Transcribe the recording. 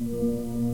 Música